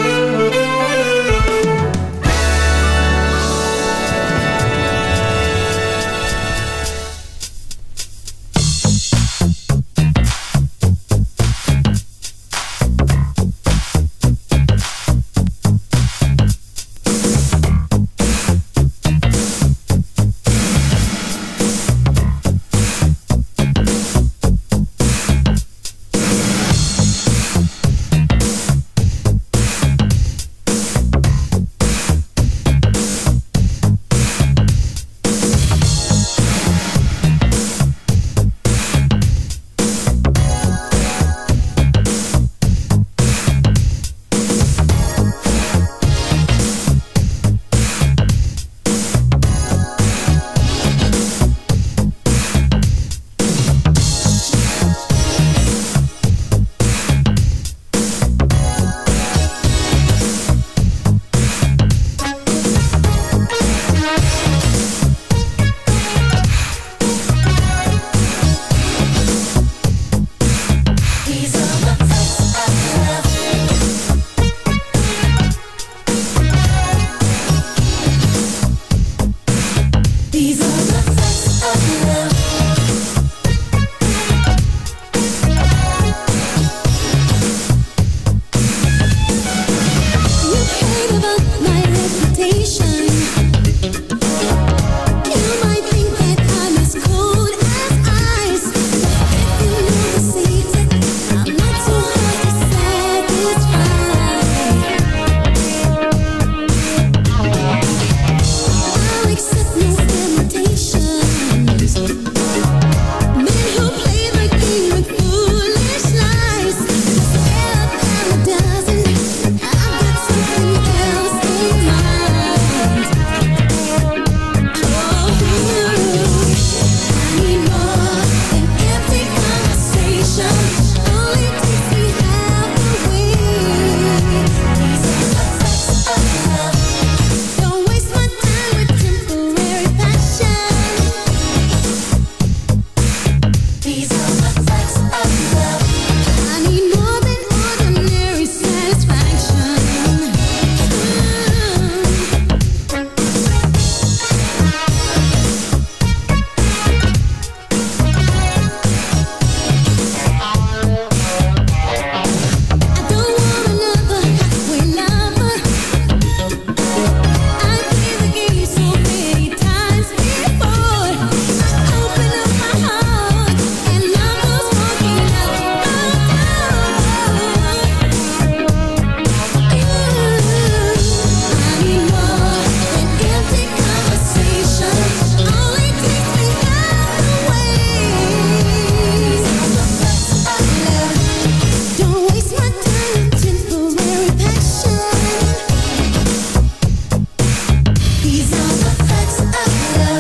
of love.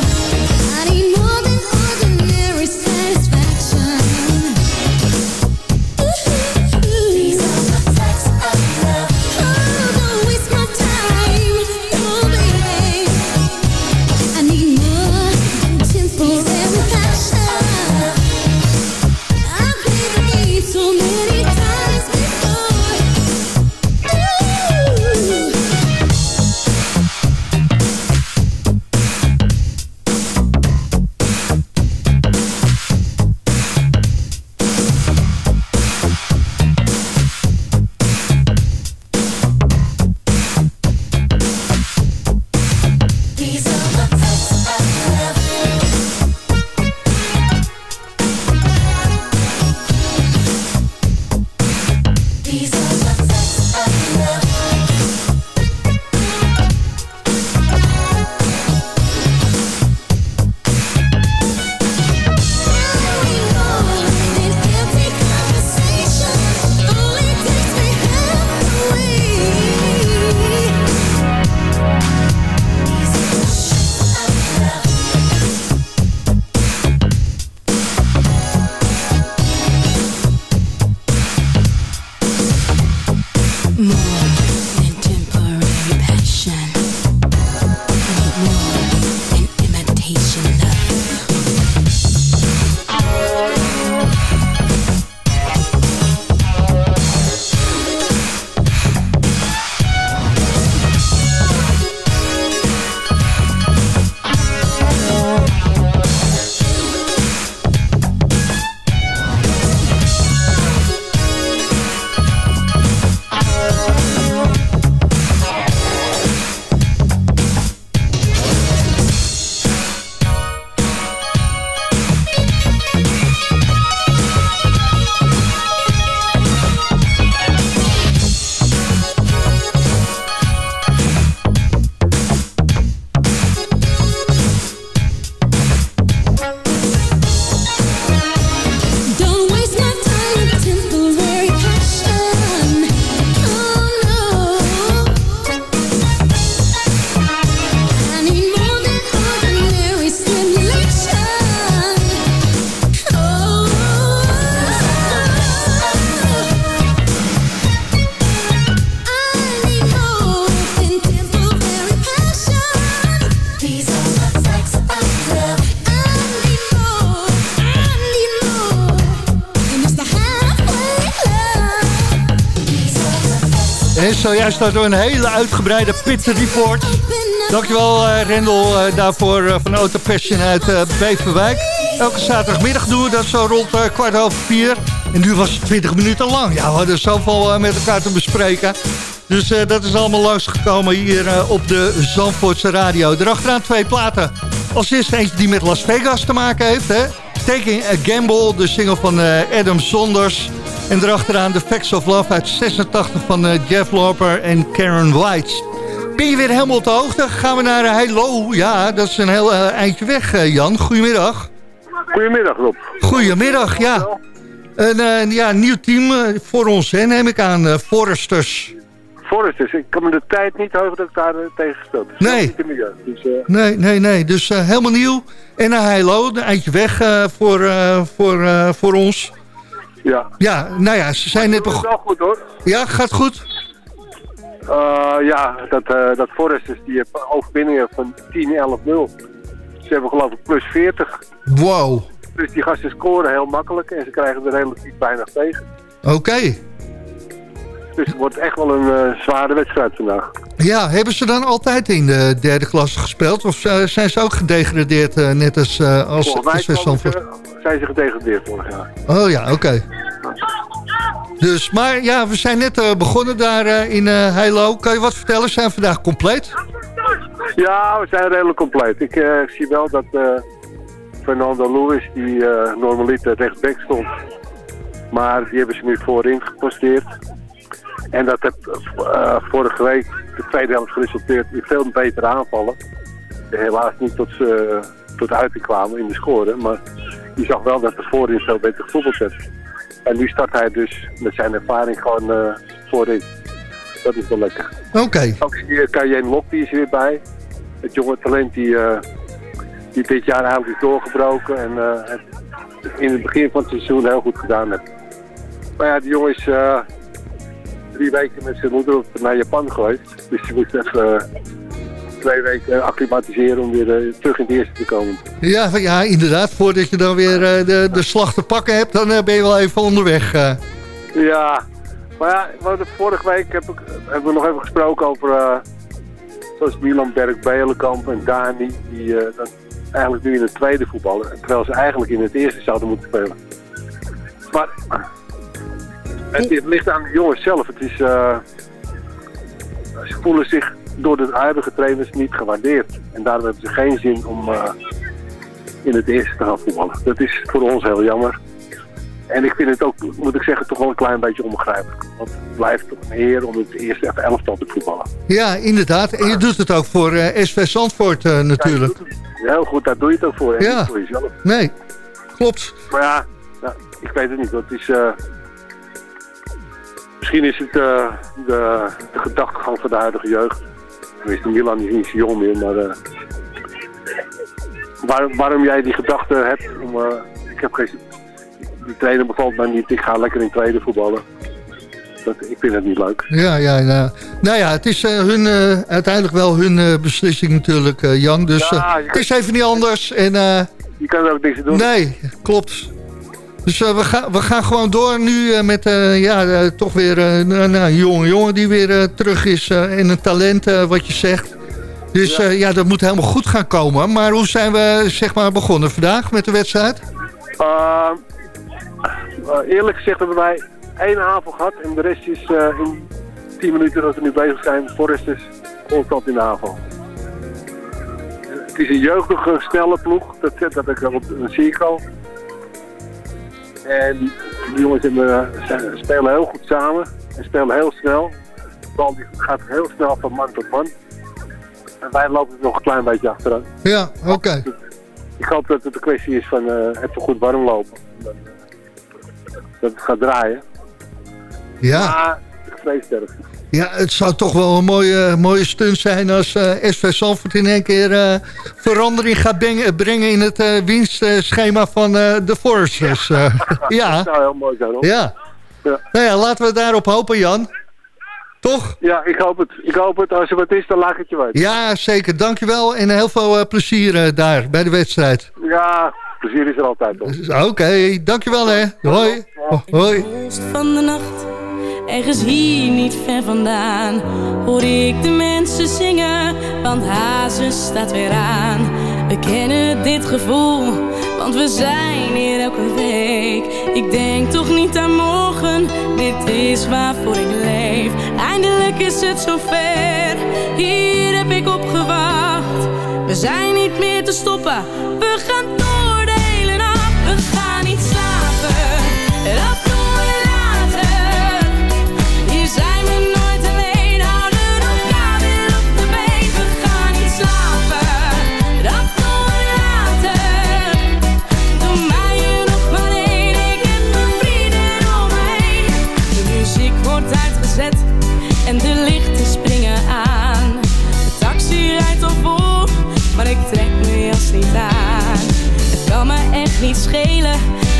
Zojuist we een hele uitgebreide pit report. Dankjewel uh, Rendel uh, daarvoor uh, van Auto Passion uit Beverwijk. Elke zaterdagmiddag doen we dat zo rond kwart over vier. En nu was het 20 minuten lang. Ja, we hadden zoveel met elkaar te bespreken. Dus dat is allemaal langsgekomen hier op de Zandvoortse radio. Erachteraan twee platen. Als eerste eentje die met Las Vegas te maken heeft. Hè? Taking a Gamble, de single van Adam Sonders... En erachteraan The Facts of Love uit 86 van uh, Jeff Lauper en Karen White. Ben je weer helemaal op de hoogte? Gaan we naar Hello. Ja, dat is een heel uh, eindje weg, uh, Jan. Goedemiddag. Goedemiddag, Rob. Goedemiddag, ja. Een ja, nieuw team voor ons, hè, neem ik aan. Foresters. Foresters. Ik kan me de tijd niet heugen dat ik daar tegen gespeeld heb. Nee. Dus, nee, nee, nee. Dus helemaal nieuw. En naar Hello, een eindje weg voor, voor, voor ons. Ja. Ja, nou ja, ze zijn net begonnen. wel goed hoor. Ja, gaat goed? Uh, ja, dat, uh, dat Foresters die hebben overwinningen van 10, 11, 0. Ze hebben geloof ik plus 40. Wow. Dus die gasten scoren heel makkelijk en ze krijgen er relatief weinig tegen. Oké. Okay. Dus het wordt echt wel een uh, zware wedstrijd vandaag. Ja, hebben ze dan altijd in de derde klasse gespeeld? Of zijn ze ook gedegradeerd net als, uh, als Volgens mij zijn ze gedegradeerd vorig jaar. Oh ja, oké. Okay. Dus, maar ja, we zijn net uh, begonnen daar uh, in uh, Heilo. Kan je wat vertellen? Zijn we vandaag compleet? Ja, we zijn redelijk compleet. Ik zie wel dat Fernando Lewis, die normaliter rechtsback stond, maar die hebben ze nu voorin geposteerd. En dat heeft vorige week de tweede helft geresulteerd in veel betere aanvallen. Helaas niet tot, ze, tot uiting kwamen in de score, maar je zag wel dat de voorin veel beter gevoetbald werd. En nu start hij dus met zijn ervaring gewoon uh, voorin. Dat is wel lekker. Oké. Okay. Ook hier Kajen Lok, die is weer bij. Het jonge talent die, uh, die dit jaar eigenlijk is doorgebroken. En het in het begin van het seizoen heel goed gedaan heeft. Maar ja, die jongen is drie weken met zijn moeder naar Japan geweest. Dus die moet even twee weken acclimatiseren om weer uh, terug in de eerste te komen. Ja, ja, inderdaad. Voordat je dan weer uh, de, de slag te pakken hebt, dan uh, ben je wel even onderweg. Ja, maar ja, vorige week heb ik, hebben we nog even gesproken over... zoals Milan Berg, Belenkamp en Dani... die eigenlijk nu in het tweede voetballen. Terwijl ze eigenlijk in het eerste zouden moeten spelen. Maar het, het ligt aan de jongens zelf. Het is, ze voelen zich door de huidige trainers niet gewaardeerd. En daarom hebben ze geen zin om uh, in het eerste te gaan voetballen. Dat is voor ons heel jammer. En ik vind het ook, moet ik zeggen, toch wel een klein beetje onbegrijpelijk. Want het blijft toch een eer om het eerste even elftal te voetballen. Ja, inderdaad. En je doet het ook voor uh, SV Zandvoort uh, natuurlijk. Ja, heel goed, daar doe je het ook voor. Ja. voor jezelf. Nee, klopt. Maar ja, ja, ik weet het niet. Dat is... Misschien is het de, de gedachtegang van de huidige jeugd. Tenminste, Milan is niet zo jong meer, maar... Waar, waarom jij die gedachte hebt om... Uh, ik heb geen... Die trainer bevalt mij niet, ik ga lekker in tweede voetballen. Dat, ik vind het niet leuk. Ja, ja, ja. Nou ja, het is uh, hun, uiteindelijk wel hun beslissing natuurlijk, Jan. Dus ja, het is even niet anders. En, je kan er ook niks aan doen. Nee, klopt. Dus uh, we, gaan, we gaan gewoon door nu uh, met uh, ja, toch weer een jonge jongen die weer terug is en een talent wat je zegt. Dus ja. ja. dat moet helemaal goed gaan komen. Maar hoe zijn we zeg maar begonnen vandaag met de wedstrijd? eerlijk gezegd hebben wij één avond gehad en de rest is in 10 minuten dat we nu bezig zijn. Forrest is constant in de avond. Het is een jeugdige, snelle ploeg. Dat, dat ik op een cirkel. En die jongens hebben, spelen heel goed samen en spelen heel snel. De bal die gaat heel snel van man tot man. En wij lopen er nog een klein beetje achteraan. Ja, oké. Okay. Ik hoop dat het een kwestie is van uh, even goed warm lopen. Dat, dat het gaat draaien. Ja. Maar ik vrees sterk. Ja, het zou toch wel een mooie, mooie stunt zijn als uh, SV Zandvoort in één keer uh, verandering gaat brengen, brengen in het uh, winstschema van de Foresters. Ja. (laughs) ja. Dat zou heel mooi zijn hoor. Ja. ja. Nou ja, laten we daarop hopen Jan. Toch? Ja, ik hoop het. Ik hoop het. Als er wat is, dan laat ik het je weten. Ja, zeker. Dankjewel en heel veel plezier daar bij de wedstrijd. Ja, plezier is er altijd. Oké, okay, dankjewel hè. Hoi. Hoi. Van de nacht Ergens hier niet ver vandaan hoor ik de mensen zingen, want Hazen staat weer aan. We kennen dit gevoel, want we zijn hier elke week. Ik denk toch niet aan morgen, dit is waarvoor ik leef. Eindelijk is het zover, hier heb ik op gewacht. We zijn niet meer te stoppen, we gaan door.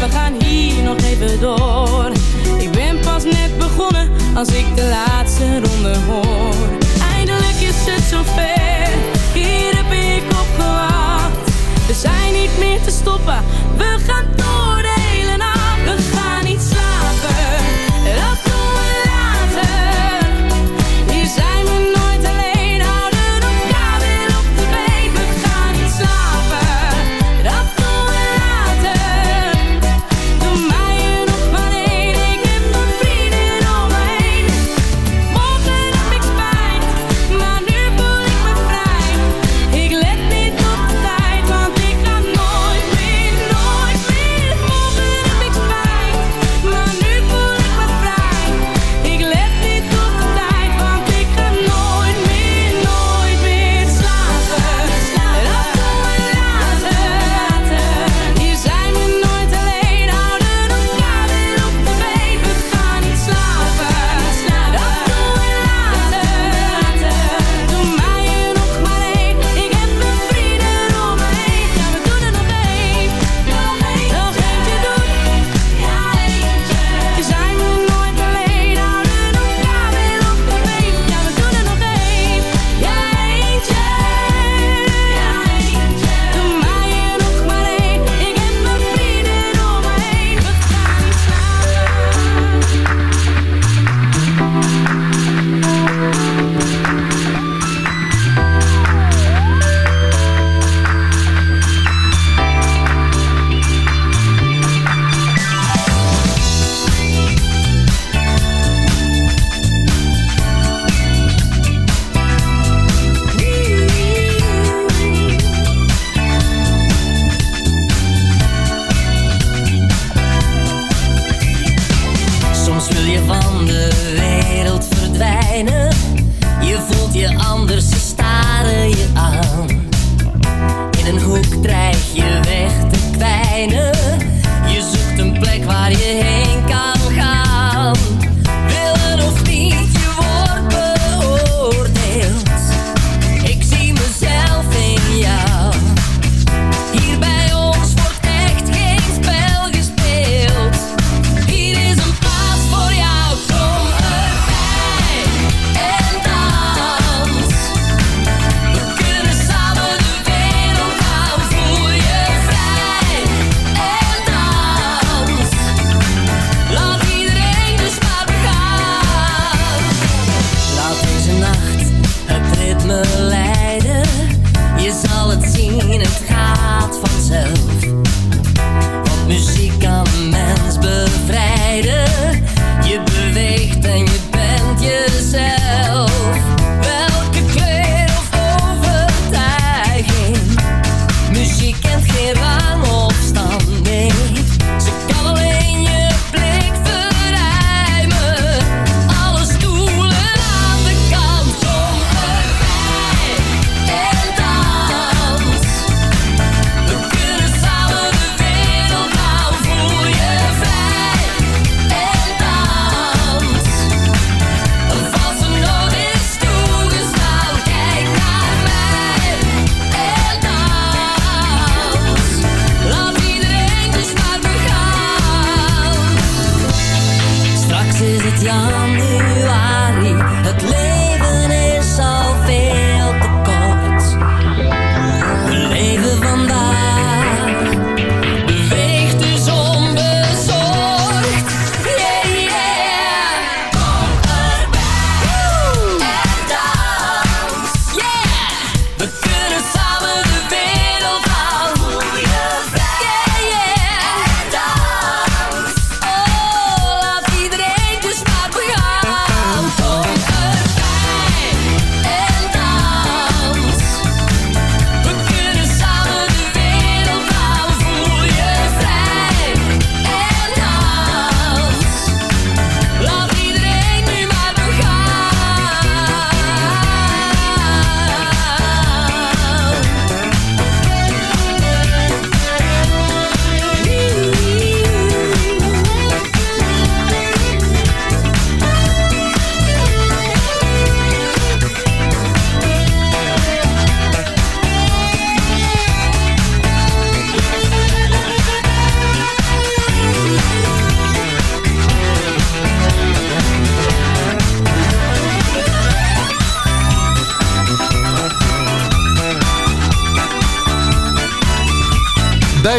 we gaan hier nog even door. Ik ben pas net begonnen als ik de laatste ronde hoor. Eindelijk is het zover, hier heb ik op gewacht. We zijn niet meer te stoppen, we gaan door.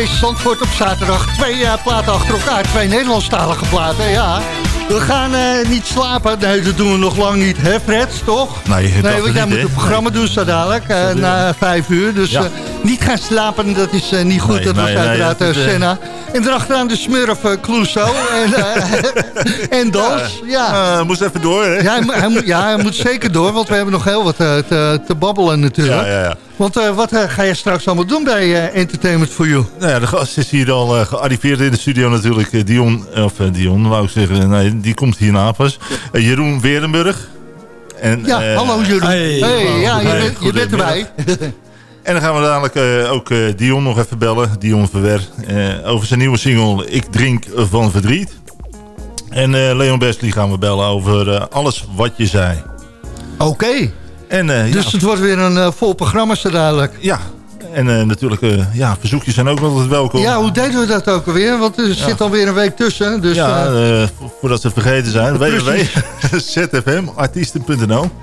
Bij Zandvoort op zaterdag. Twee eh, platen achter elkaar, twee Nederlandstalige platen, ja. We gaan eh, niet slapen. Nee, dat doen we nog lang niet, hè Fred, toch? Nee, dat nee want niet, jij moet een programma doen zo dadelijk, eh, na vijf uur. Dus Ja. Niet gaan slapen, dat is eh, niet goed. Nee, dat was nee, nee, uiteraard dat eh, eh, Senna. En erachteraan de smurf eh, Clouseau en, eh, (laughs) en Dans. Ja. Eh, moest even door, hè? Ja, hij, ja, hij moet zeker door, want we hebben nog heel wat eh, te, te babbelen natuurlijk. Ja, ja, ja. Want eh, wat ga je straks allemaal doen bij eh, Entertainment for You? Nou ja, de gast is hier al eh, gearriveerd in de studio natuurlijk. Dion, of Dion, wou ik zeggen. Nee, die komt hierna pas. Jeroen Werenburg. En, Ja, hallo Jeroen. Hey, ja, je, bent, je bent erbij. (laughs) En dan gaan we dadelijk eh, ook eh, Dion nog even bellen. Dion Verwer. eh, over zijn nieuwe single Ik Drink Van Verdriet. En Leon Besley gaan we bellen over alles wat je zei. Oké. En, Dus ja, het wordt weer een vol programma zo dadelijk. Ja. En natuurlijk, ja, verzoekjes zijn ook altijd welkom. Ja, hoe deden we dat ook alweer? Want er zit alweer een week tussen. Dus, ja, vo- voordat ze vergeten zijn. (laughs) Www.zfmartiesten.nl (laughs)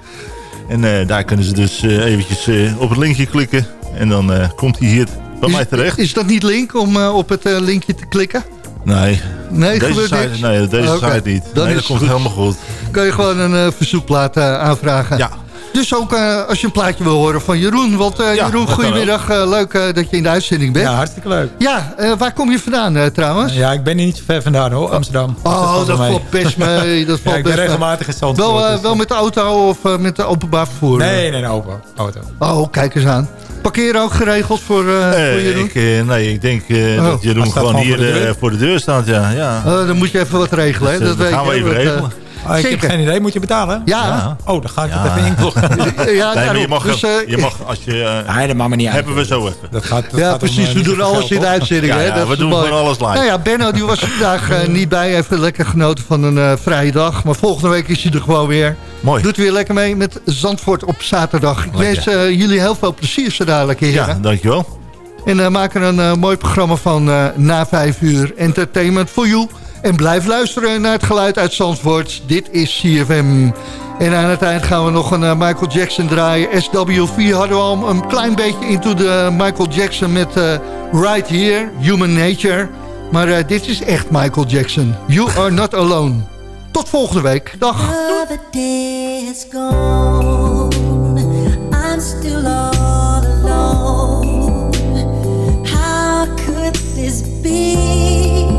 En eh, daar kunnen ze dus eh, eventjes eh, op het linkje klikken. En dan komt hij hier bij mij terecht. is dat niet link om op het linkje te klikken? Nee, Nee, deze gebeurt site, nee, deze Oké, site niet. dan nee, is dat komt het helemaal goed. Kun je gewoon een verzoekplaat aanvragen. Ja. Dus ook eh, als je een plaatje wil horen van Jeroen. Want eh, Ja, Jeroen, goedemiddag. eh, leuk eh, dat je in de uitzending bent. Ja, hartstikke leuk. Ja, eh, waar kom je vandaan eh, trouwens? Ja, ik ben hier niet zo ver vandaan hoor, Amsterdam. Oh, dat valt best mee. (laughs) Dat ja, valt ik ben regelmatig in Zandvoort. Wel, dus, wel met de auto of eh, met de openbaar vervoer? Nee, nee, nee, open auto. Oh, kijk eens aan. Parkeren ook geregeld voor, eh, Eh, voor Jeroen? ik, eh, nee, ik denk eh, Oh. dat Jeroen gewoon gewoon hier voor de eh, deur. voor de deur staat. Ja, ja. Oh, dan moet je even wat regelen, hè? Dus, dat gaan we even regelen. Ah, ik heb zeker. geen idee, moet je betalen? Ja. Oh, dan ga ik Ja. het even inkloggen. (laughs) Ja, nee, maar je mag, Dus, eh, je mag als je... eh, Nee, dat maakt me niet uit. hebben we zo even. Dat gaat, dat ja, gaat om, precies. eh, we doen alles in de uitzending. Ja, hè? ja, dat we doen gewoon alles live. Nou ja, Benno die was vandaag (laughs) niet bij. Even lekker genoten van een eh, vrije dag. Maar volgende week is hij er gewoon weer. Mooi. Doet weer lekker mee met Zandvoort op zaterdag. Ik Lekker. wens eh, jullie heel veel plezier zo dadelijk, heren. Ja, dankjewel. En maak er een mooi programma van eh, na vijf uur. Entertainment for you. En blijf luisteren naar het geluid uit Zandvoort. Dit is CFM. En aan het eind gaan we nog een eh, Michael Jackson draaien. SW4 hadden we al een klein beetje into de Michael Jackson met eh, Right Here, Human Nature. Maar eh, dit is echt Michael Jackson. You are not alone. Tot volgende week. Dag. How could this be?